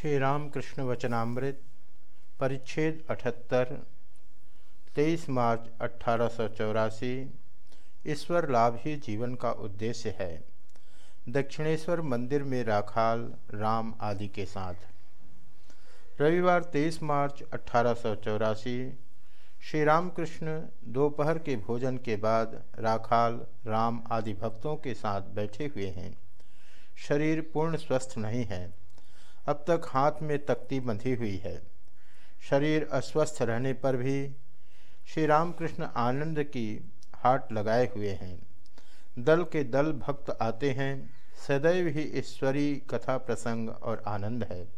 श्री रामकृष्ण वचनामृत, परिच्छेद अठहत्तर, तेईस मार्च अट्ठारह ईश्वर लाभ ही जीवन का उद्देश्य है। दक्षिणेश्वर मंदिर में राखाल, राम आदि के साथ। रविवार 23 मार्च अट्ठारह श्री रामकृष्ण दोपहर के भोजन के बाद राखाल, राम आदि भक्तों के साथ बैठे हुए हैं। शरीर पूर्ण स्वस्थ नहीं है। अब तक हाथ में तख्ती बंधी हुई है। शरीर अस्वस्थ रहने पर भी श्री रामकृष्ण आनंद की हाट लगाए हुए हैं। दल के दल भक्त आते हैं। सदैव ही ईश्वरी कथा प्रसंग और आनंद है।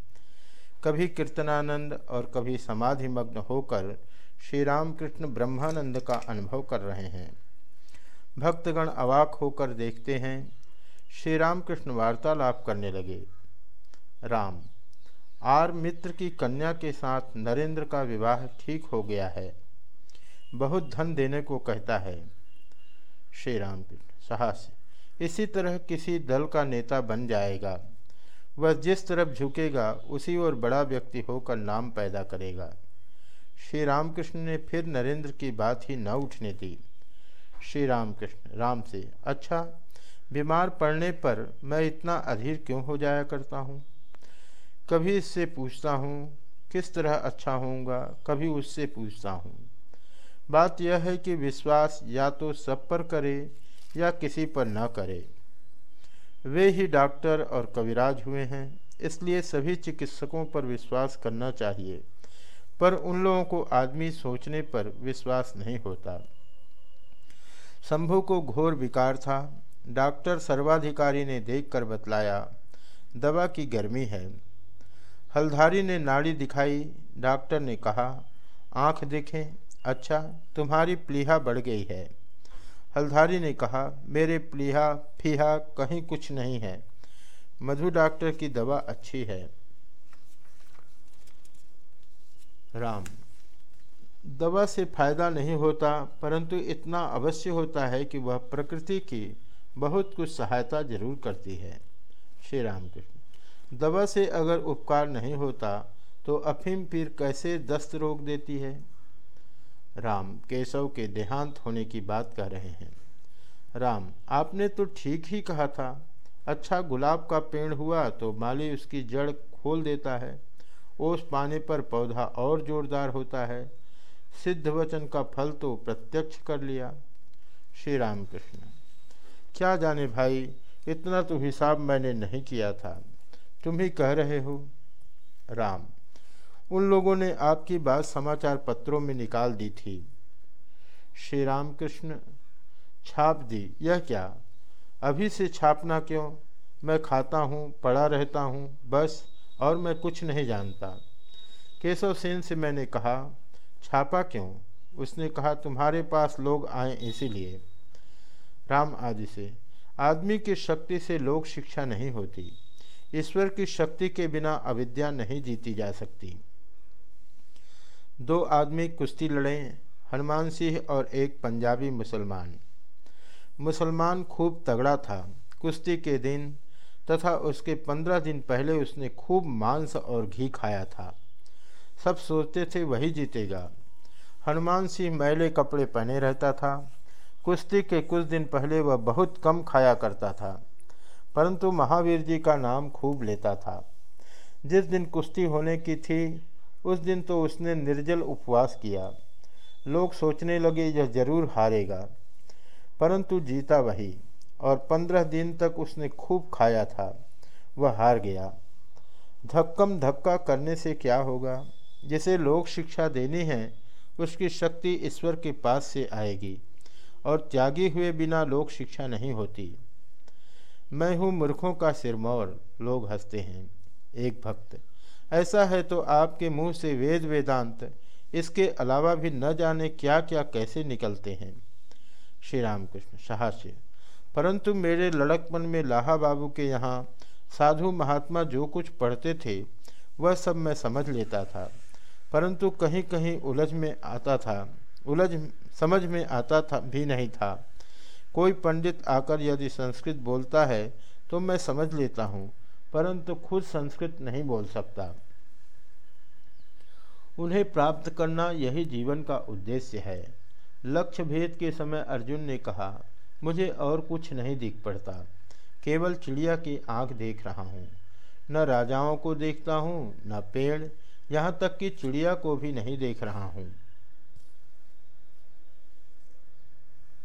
कभी कीर्तनानंद और कभी समाधि मग्न होकर श्री रामकृष्ण ब्रह्मानंद का अनुभव कर रहे हैं। भक्तगण अवाक होकर देखते हैं। श्री रामकृष्ण वार्तालाप करने लगे। राम, आर मित्र की कन्या के साथ नरेंद्र का विवाह ठीक हो गया है। बहुत धन देने को कहता है। श्री राम साहस, इसी तरह किसी दल का नेता बन जाएगा। वह जिस तरफ़ झुकेगा, उसी और बड़ा व्यक्ति होकर नाम पैदा करेगा। श्री रामकृष्ण ने फिर नरेंद्र की बात ही न उठने दी। श्री रामकृष्ण राम से अच्छा बीमार पड़ने पर मैं इतना अधीर क्यों हो जाया करता हूँ? कभी इससे पूछता हूँ, किस तरह अच्छा होऊँगा, कभी उससे पूछता हूँ। बात यह है कि विश्वास या तो सब पर करे या किसी पर न करे। वे ही डॉक्टर और कविराज हुए हैं, इसलिए सभी चिकित्सकों पर विश्वास करना चाहिए, पर उन लोगों को आदमी सोचने पर विश्वास नहीं होता। शंभू को घोर विकार था। डॉक्टर सर्वाधिकारी ने देखकर बतलाया, दवा की गर्मी है। हल्धारी ने नाड़ी दिखाई, डॉक्टर ने कहा, आँख देखें अच्छा तुम्हारी प्लीहा बढ़ गई है। हल्धारी ने कहा, मेरे प्लीहा फीहा कहीं कुछ नहीं है। मधु डॉक्टर की दवा अच्छी है। राम। दवा से फ़ायदा नहीं होता, परंतु इतना अवश्य होता है कि वह प्रकृति की बहुत कुछ सहायता ज़रूर करती है। श्री राम कृष्ण दवा से अगर उपकार नहीं होता तो अफीम पीर कैसे दस्त रोक देती है? राम, केशव के देहांत होने की बात कह रहे हैं। राम, आपने तो ठीक ही कहा था। अच्छा गुलाब का पेड़ हुआ तो माली उसकी जड़ खोल देता है। ओस पाने पर पौधा और जोरदार होता है। सिद्ध वचन का फल तो प्रत्यक्ष कर लिया। श्री राम कृष्ण क्या जाने भाई, इतना तो हिसाब मैंने नहीं किया था। तुम ही कह रहे हो। राम, उन लोगों ने आपकी बात समाचार पत्रों में निकाल दी थी। श्री राम कृष्ण छाप दी। यह क्या? अभी से छापना क्यों? मैं खाता हूँ, पड़ा रहता हूँ, बस, और मैं कुछ नहीं जानता। केशव सेन से मैंने कहा, छापा क्यों? उसने कहा, तुम्हारे पास लोग आए इसीलिए। राम आदि से, आदमी की शक्ति से लोक शिक्षा नहीं होती। ईश्वर की शक्ति के बिना अविद्या नहीं जीती जा सकती। दो आदमी कुश्ती लड़े, हनुमान सिंह और एक पंजाबी मुसलमान। मुसलमान खूब तगड़ा था। कुश्ती के दिन तथा उसके पंद्रह दिन पहले उसने खूब मांस और घी खाया था। सब सोचते थे वही जीतेगा। हनुमान सिंह मैले कपड़े पहने रहता था। कुश्ती के कुछ दिन पहले वह बहुत कम खाया करता था। परंतु महावीर जी का नाम खूब लेता था। जिस दिन कुश्ती होने की थी, उस दिन तो उसने निर्जल उपवास किया। लोग सोचने लगे, यह ज़रूर हारेगा। परंतु जीता वही, और पंद्रह दिन तक उसने खूब खाया था। वह हार गया। धक्कम धक्का करने से क्या होगा? जिसे लोक शिक्षा देनी है, उसकी शक्ति ईश्वर के पास से आएगी, और त्यागी हुए बिना लोक शिक्षा नहीं होती। मैं हूँ मूर्खों का सिरमौर, लोग हँसते हैं, एक भक्त। ऐसा है तो आपके मुँह से वेद वेदांत, इसके अलावा भी न जाने क्या क्या कैसे निकलते हैं? श्री रामकृष्ण साहस्य परंतु मेरे लड़कपन में लाहा बाबू के यहाँ साधु महात्मा जो कुछ पढ़ते थे, वह सब मैं समझ लेता था। परंतु कहीं कहीं उलझ में आता था, उलझ, समझ में आता था, भी नहीं था। कोई पंडित आकर यदि संस्कृत बोलता है तो मैं समझ लेता हूँ, परंतु खुद संस्कृत नहीं बोल सकता। उन्हें प्राप्त करना यही जीवन का उद्देश्य है। लक्ष्य भेद के समय अर्जुन ने कहा, मुझे और कुछ नहीं दिख पड़ता। केवल चिड़िया की आँख देख रहा हूँ। न राजाओं को देखता हूँ, न पेड़। यहाँ तक कि चिड़िया को भी नहीं देख रहा हूँ।